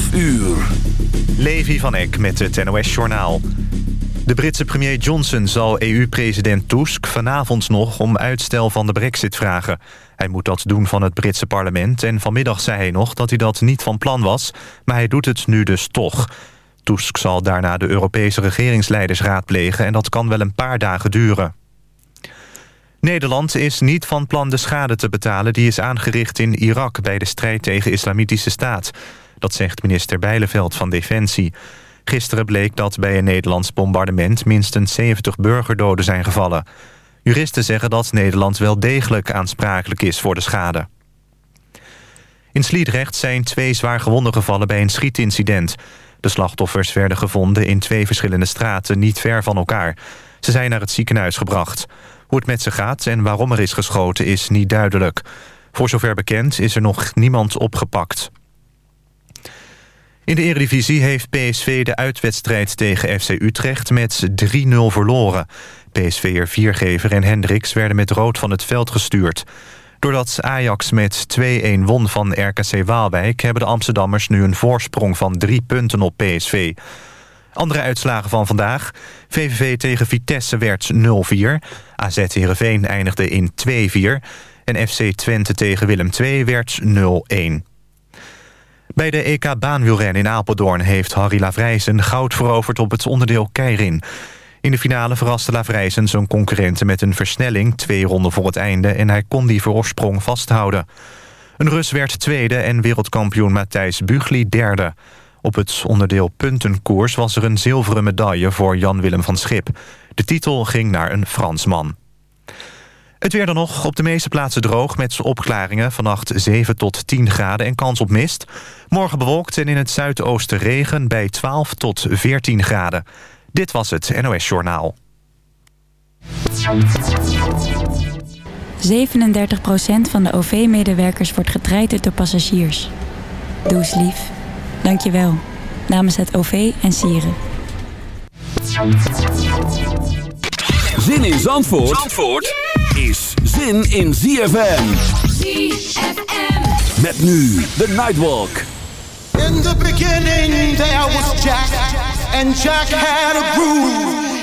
12 uur. Levi van Eck met het NOS-journaal. De Britse premier Johnson zal EU-president Tusk vanavond nog om uitstel van de brexit vragen. Hij moet dat doen van het Britse parlement en vanmiddag zei hij nog dat hij dat niet van plan was, maar hij doet het nu dus toch. Tusk zal daarna de Europese regeringsleiders raadplegen en dat kan wel een paar dagen duren. Nederland is niet van plan de schade te betalen die is aangericht in Irak bij de strijd tegen Islamitische Staat. Dat zegt minister Bijleveld van Defensie. Gisteren bleek dat bij een Nederlands bombardement minstens 70 burgerdoden zijn gevallen. Juristen zeggen dat Nederland wel degelijk aansprakelijk is voor de schade. In Sliedrecht zijn twee zwaar gewonden gevallen bij een schietincident. De slachtoffers werden gevonden in twee verschillende straten niet ver van elkaar. Ze zijn naar het ziekenhuis gebracht. Hoe het met ze gaat en waarom er is geschoten is niet duidelijk. Voor zover bekend is er nog niemand opgepakt. In de Eredivisie heeft PSV de uitwedstrijd tegen FC Utrecht met 3-0 verloren. PSV'er Viergever en Hendricks werden met rood van het veld gestuurd. Doordat Ajax met 2-1 won van RKC Waalwijk... hebben de Amsterdammers nu een voorsprong van drie punten op PSV. Andere uitslagen van vandaag. VVV tegen Vitesse werd 0-4. AZ Heerenveen eindigde in 2-4. En FC Twente tegen Willem II werd 0-1. Bij de EK baanwielrennen in Apeldoorn heeft Harry Lavrijsen goud veroverd op het onderdeel Keirin. In de finale verraste Lavrijsen zijn concurrenten met een versnelling twee ronden voor het einde en hij kon die voorsprong vasthouden. Een Rus werd tweede en wereldkampioen Matthijs Bugli derde. Op het onderdeel puntenkoers was er een zilveren medaille voor Jan-Willem van Schip. De titel ging naar een Fransman. Het weer dan nog op de meeste plaatsen droog met opklaringen. Vannacht 7 tot 10 graden en kans op mist. Morgen bewolkt en in het zuidoosten regen bij 12 tot 14 graden. Dit was het NOS Journaal. 37% van de OV-medewerkers wordt getraind door passagiers. Doe eens lief. Dank je wel. Namens het OV en Sieren. Zin in Zandvoort, Zandvoort is zin in ZFM. ZFM. Met nu de Nightwalk. In the beginning there was Jack, and Jack had a groove.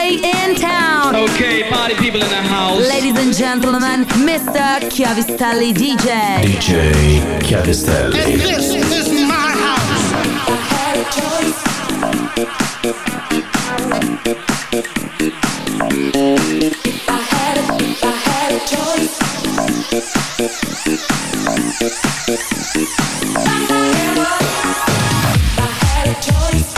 in town. Okay, party people in the house. Ladies and gentlemen, Mr. Chiavistelli DJ. DJ Chiavistelli. And this is my house. I had a choice. I had a choice. I had a choice.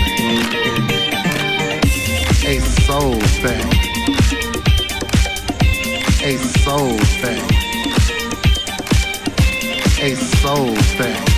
soul thing. A soul thing.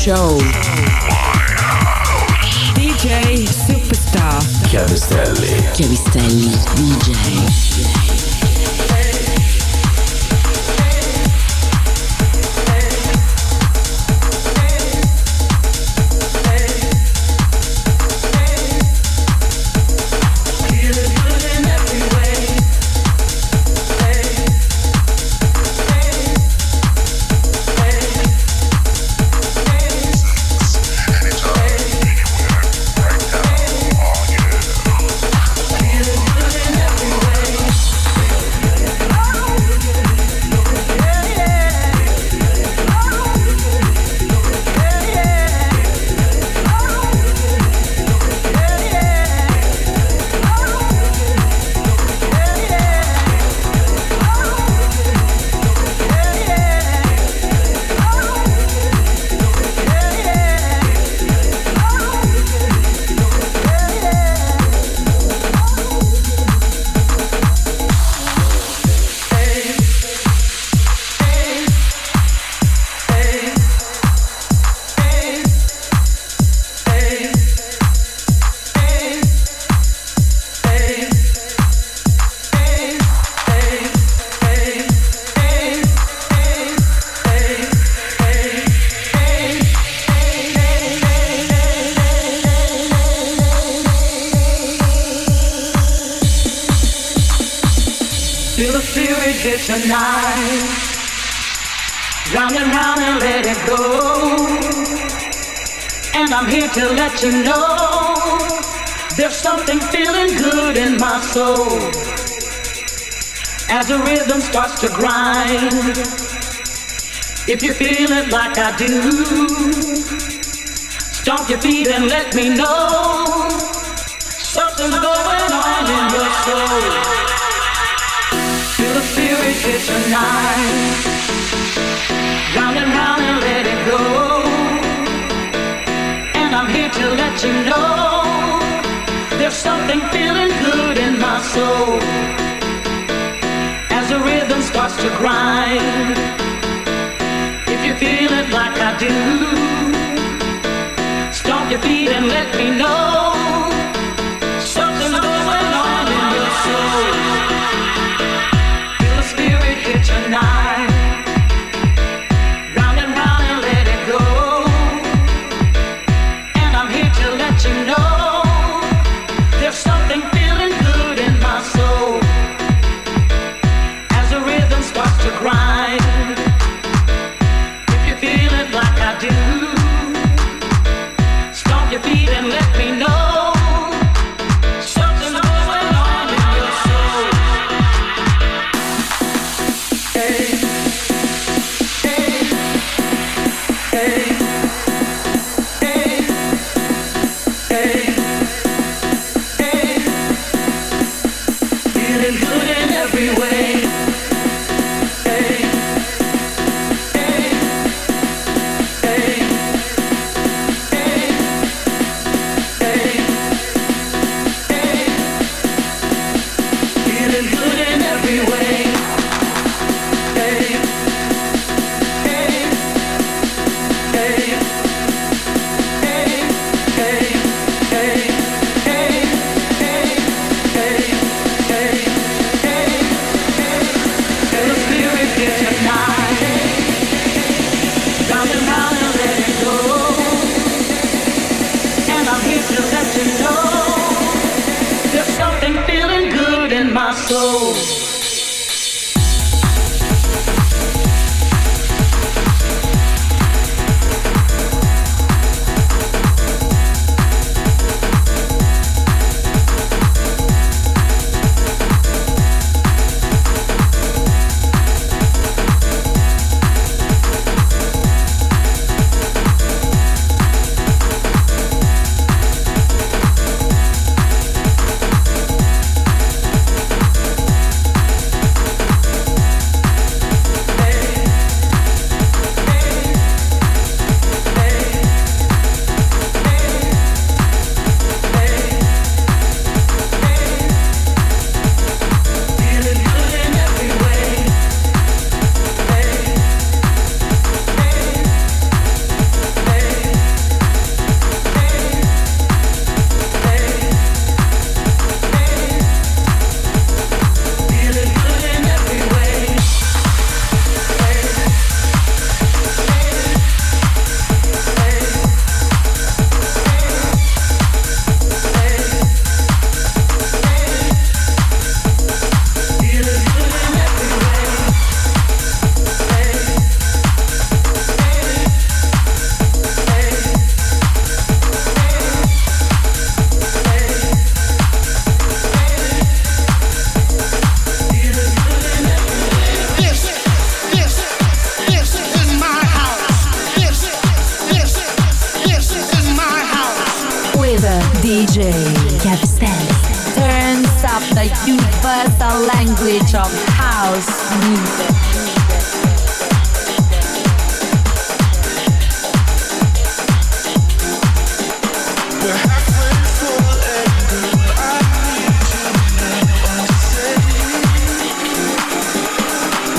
Show. To know there's something feeling good in my soul. As the rhythm starts to grind, if you feel it like I do, stomp your feet and let me know something's going on in your soul. Feel the spirit hit tonight. Round and round to let you know there's something feeling good in my soul. As the rhythm starts to grind. If you feel it like I do, stomp your feet and let me know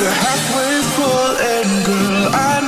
We're halfway full, and girl, I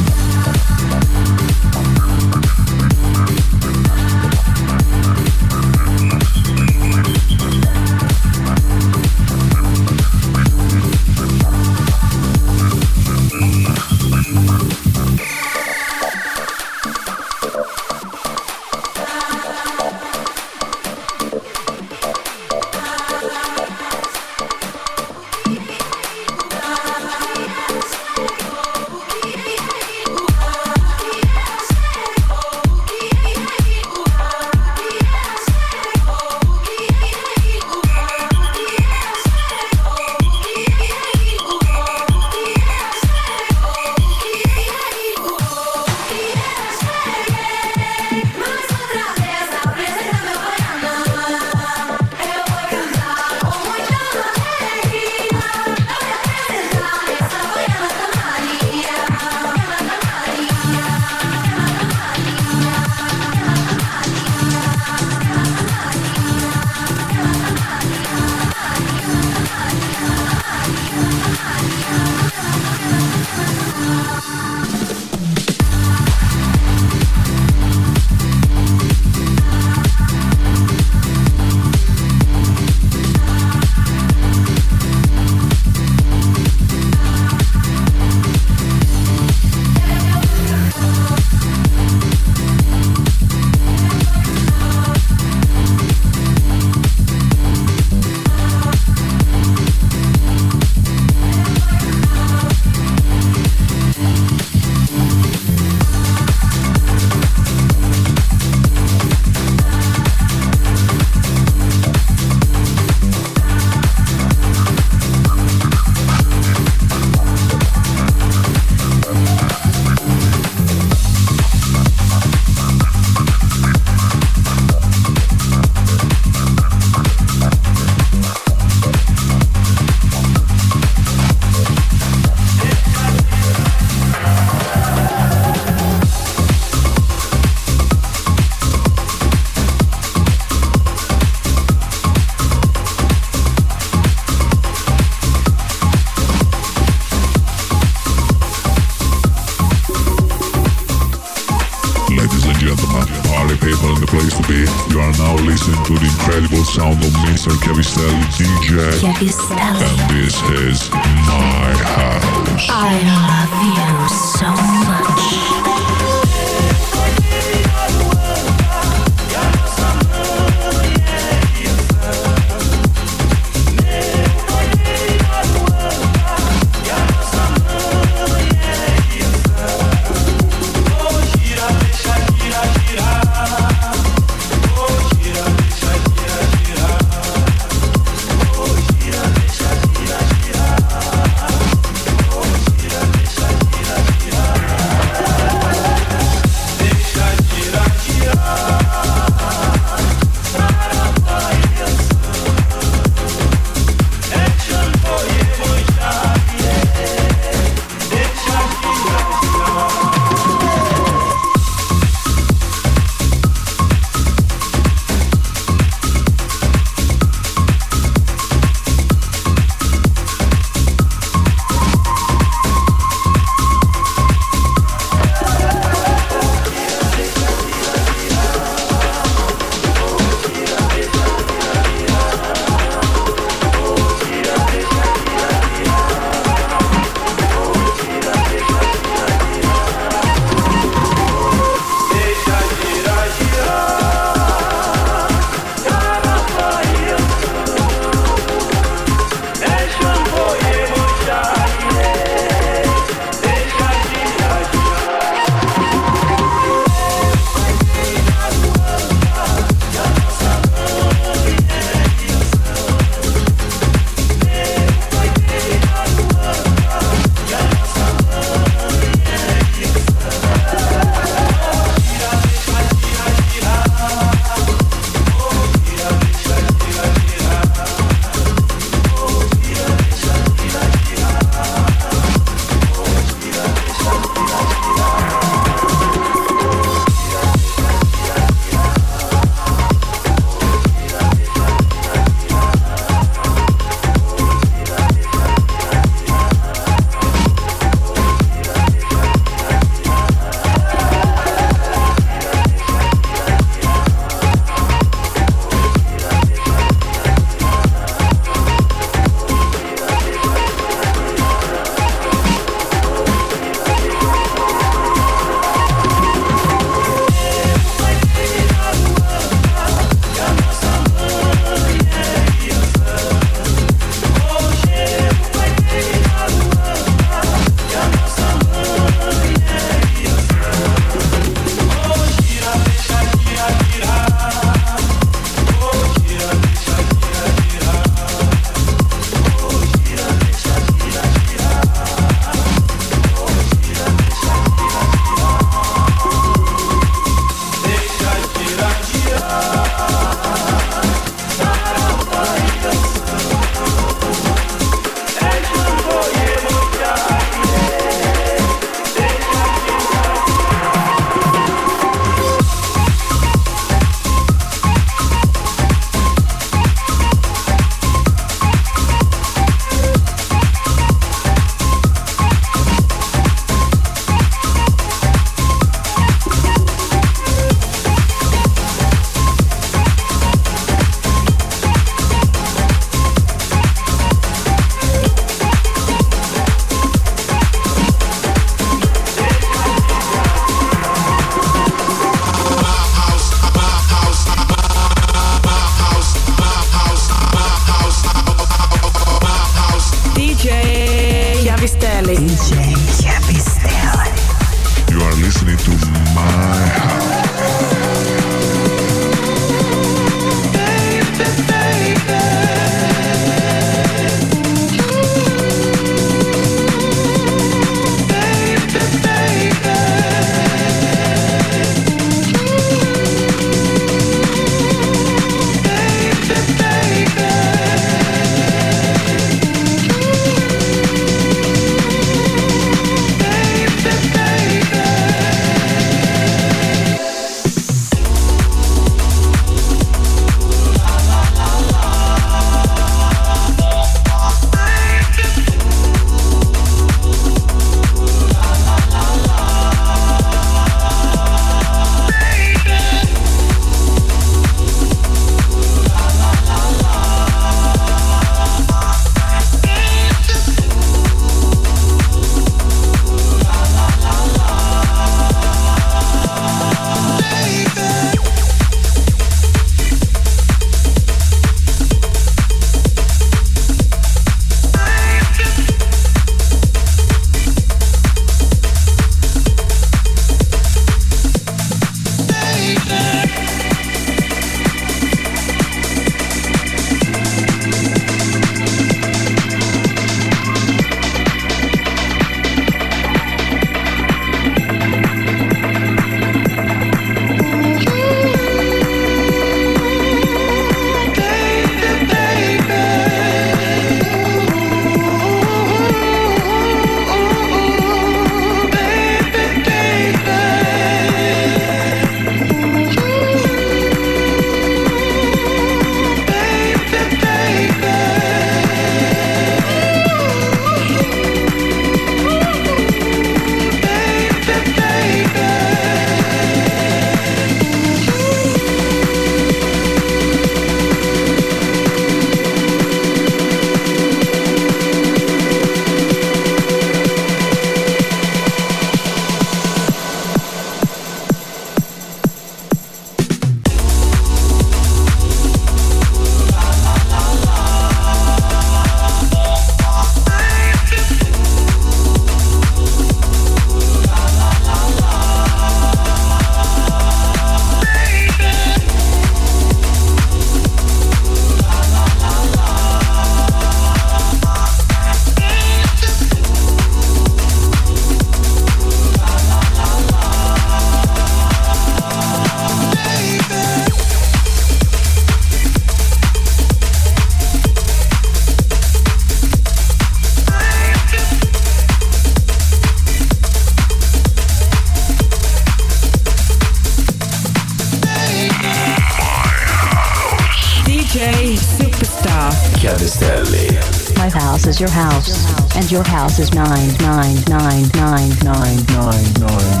your house, and your house is 9999999.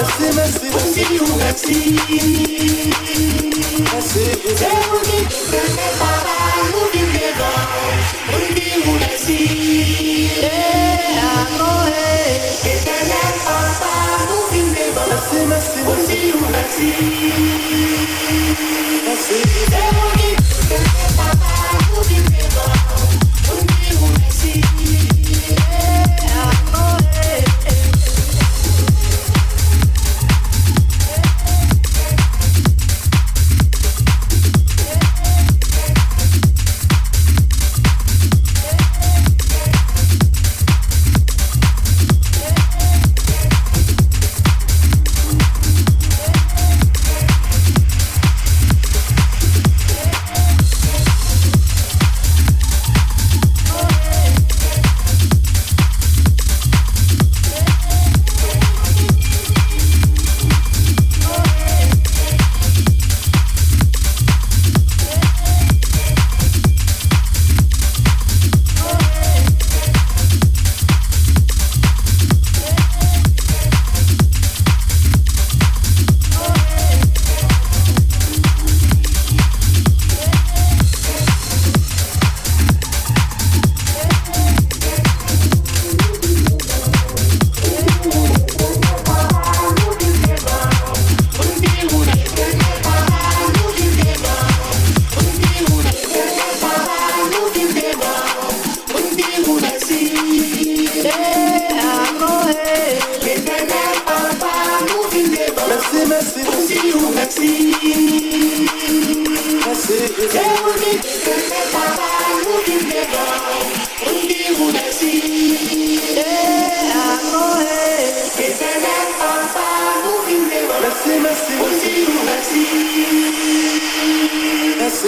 Merci, merci, merci, merci. Merci. Je vous dis que prenez par là, nous vivrons. Nous disons merci. Éternel papa, nous vivrons. Merci, merci, merci. Nous disons merci. Merci. Je vous dis que prenez par là, nous vivrons. Merci.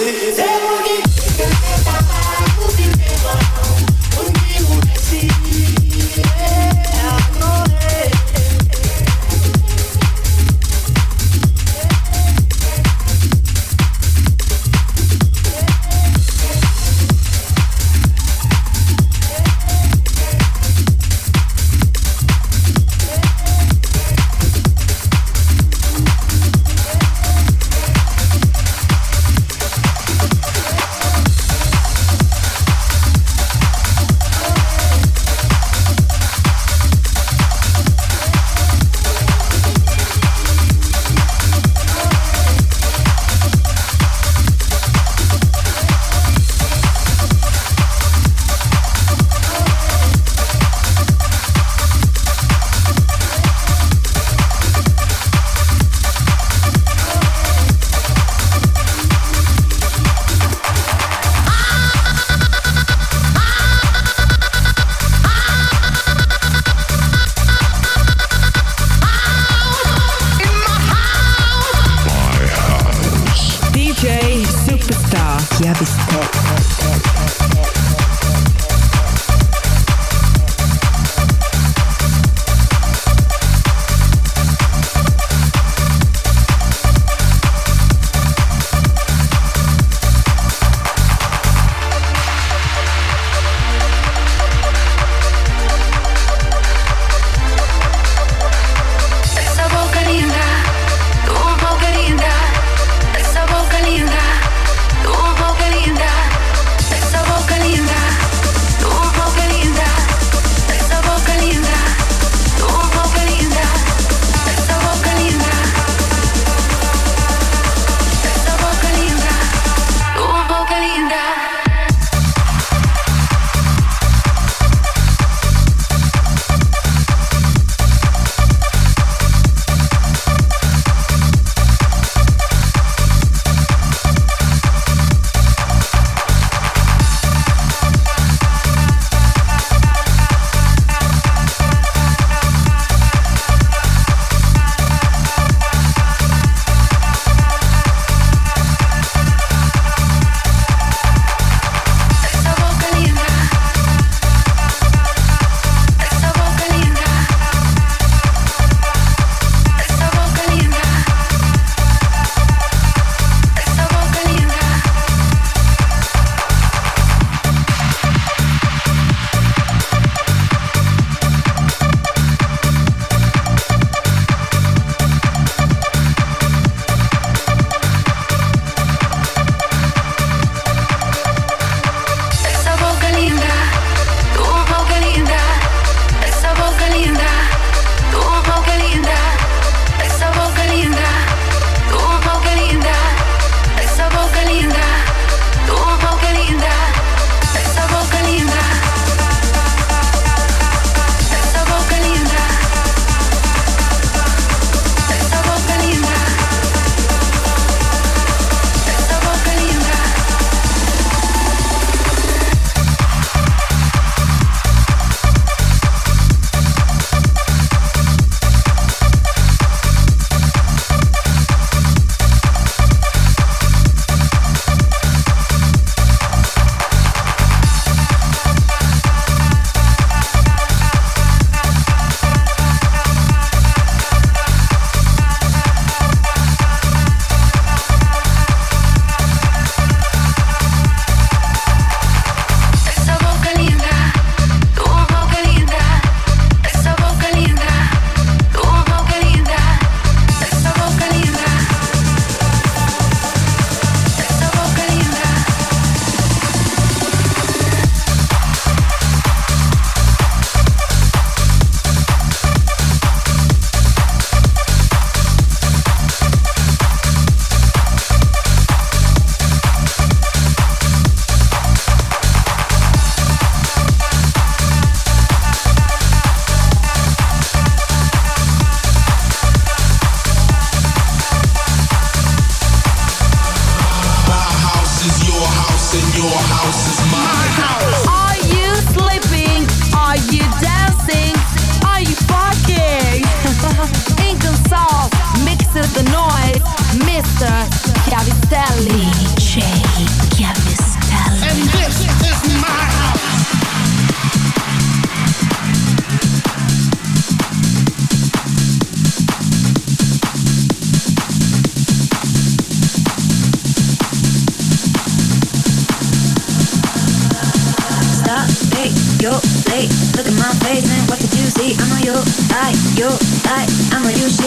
They will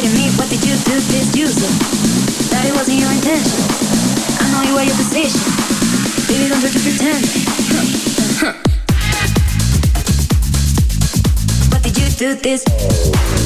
at me, what did you do this user? That it wasn't your intention. I know you were your position. Baby, don't try to pretend. What did you do this?